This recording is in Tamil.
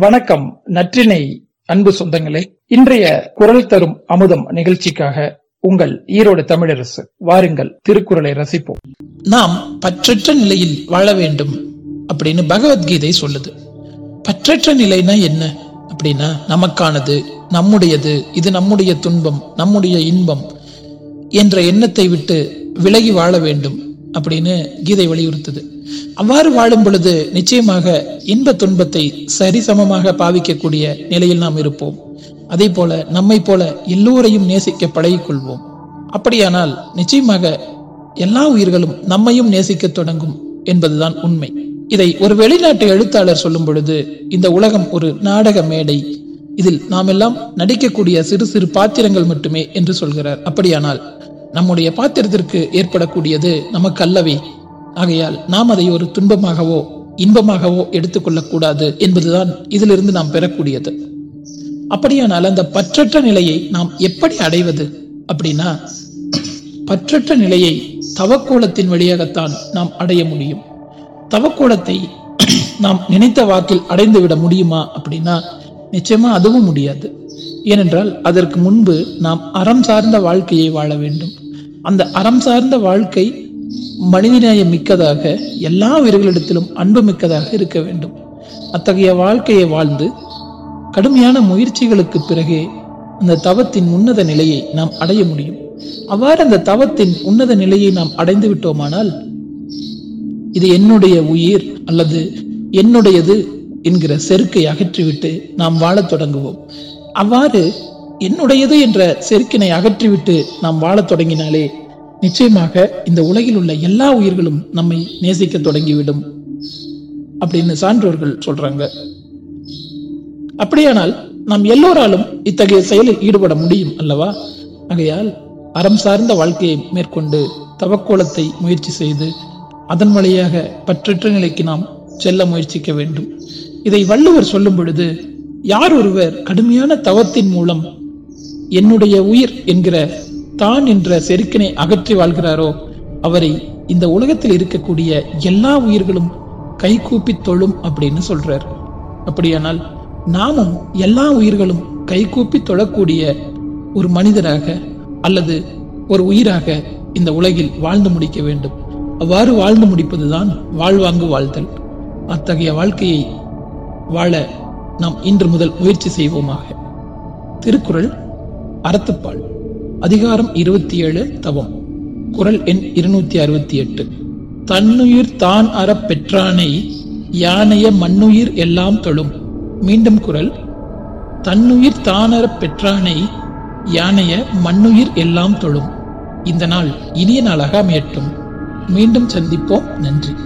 வணக்கம் நற்றினை அன்பு சொந்தங்களே. இன்றைய குரல் தரும் அமுதம் நிகழ்ச்சிக்காக உங்கள் ஈரோடு தமிழரசு வாருங்கள் திருக்குறளை ரசிப்போம். நாம் பற்றற்ற நிலையில் வாழ வேண்டும் அப்படின்னு பகவத்கீதை சொல்லுது. பற்றற்ற நிலைனா என்ன அப்படின்னா நமக்கானது நம்முடையது இது நம்முடைய துன்பம் நம்முடைய இன்பம் என்ற எண்ணத்தை விட்டு விலகி வாழ வேண்டும் அப்படின்னு கீதை வலியுறுத்துது. அவ்வாறு வாழும் பொழுது நிச்சயமாக இன்ப துன்பத்தை சரிசமமாக பாவிக்கக்கூடிய நிலையில் நாம் இருப்போம். அதே போல நம்மை போல எல்லோரையும் நேசிக்க பழகிக்கொள்வோம். அப்படியானால் நிச்சயமாக எல்லா உயிர்களும் நம்மையும் நேசிக்க தொடங்கும் என்பதுதான் உண்மை. இதை ஒரு வெளிநாட்டு எழுத்தாளர் சொல்லும் பொழுது இந்த உலகம் ஒரு நாடக மேடை. இதில் நாம் எல்லாம் நடிக்கக்கூடிய சிறு சிறு பாத்திரங்கள் மட்டுமே என்று சொல்கிறார். அப்படியானால் நம்முடைய பாத்திரத்திற்கு ஏற்படக்கூடியது நமக்கு அல்லவே. ஆகையால் நாம் அதை ஒரு துன்பமாகவோ இன்பமாகவோ எடுத்துக்கொள்ளக் கூடாது என்பதுதான் இதிலிருந்து நாம் பெறக்கூடியது. அப்படியானால் அந்த பற்றற்ற நிலையை நாம் எப்படி அடைவது அப்படின்னா பற்றற்ற நிலையை தவக்கோலத்தின் வழியாகத்தான் நாம் அடைய முடியும். தவக்கோலத்தை நாம் நினைத்த வாக்கில் அடைந்து விட முடியுமா அப்படின்னா நிச்சயமா அதுவும் முடியாது. ஏனென்றால் அதற்கு முன்பு நாம் அறம் சார்ந்த வாழ்க்கையை வாழ வேண்டும். அந்த அறம் சார்ந்த வாழ்க்கை மனிதநேயம் மிக்கதாக எல்லா உயிர்களிடத்திலும் அன்பு மிக்கதாக இருக்க வேண்டும். அத்தகைய வாழ்க்கையை வாழ்ந்து கடுமையான முயற்சிகளுக்கு பிறகே அந்த தவத்தின் உன்னத நிலையை நாம் அடைய முடியும். அவ்வாறு அந்த தவத்தின் உன்னத நிலையை நாம் அடைந்து விட்டோமானால் இது என்னுடைய உயிர் அல்லது என்னுடையது என்கிற செருக்கை அகற்றிவிட்டு நாம் வாழத் தொடங்குவோம். அவ்வாறு என்னுடையது என்ற செருக்கினை அகற்றிவிட்டு நாம் வாழத் தொடங்கினாலே நிச்சயமாக இந்த உலகில் உள்ள எல்லா உயிர்களும் நம்மை நேசிக்க தொடங்கிவிடும் அப்படின்னு சான்றோர்கள் சொல்றாங்க. அப்படியானால் நாம் எல்லோராலும் இத்தகைய செயலில் ஈடுபட முடியும் அல்லவா? ஆகையால் அறம் சார்ந்த வாழ்க்கையை மேற்கொண்டு தவக்கோலத்தை முயற்சி செய்து அதன் வழியாக பற்றற்ற நிலைக்கு நாம் செல்ல முயற்சிக்க வேண்டும். இதை வள்ளுவர் சொல்லும் பொழுது யார் ஒருவர் கடுமையான தவத்தின் மூலம் என்னுடைய உயிர் என்கிற தான் என்ற செருக்கினை அகற்றி வாழ்கிறாரோ அவரை இந்த உலகத்தில் இருக்கக்கூடிய எல்லா உயிர்களும் கைகூப்பி தொழும் அப்படின்னு சொல்றார். அப்படியானால் நாமும் எல்லா உயிர்களும் கைகூப்பி தொழக்கூடிய ஒரு மனிதராக அல்லது ஒரு உயிராக இந்த உலகில் வாழ்ந்து முடிக்க வேண்டும். அவ்வாறு வாழ்ந்து முடிப்பதுதான் வாழ்வாங்கு வாழ்தல். அத்தகைய வாழ்க்கையை வாழ நாம் இன்று முதல் முயற்சி செய்வோமாக. திருக்குறள் அறத்துப்பாள் அதிகாரம் இருபத்தி ஏழு தவம். குரல் எண் இருநூத்தி அறுபத்தி எட்டு. தன்னுயிர் தான் அற பெற்றானை யானைய மண்ணுயிர் எல்லாம் தொழும். மீண்டும் குரல் தன்னுயிர் தானற பெற்றானை யானைய மண்ணுயிர் எல்லாம் தொழும். இந்த நாள் இனிய நாளாக அமையட்டும். மீண்டும் சந்திப்போம். நன்றி.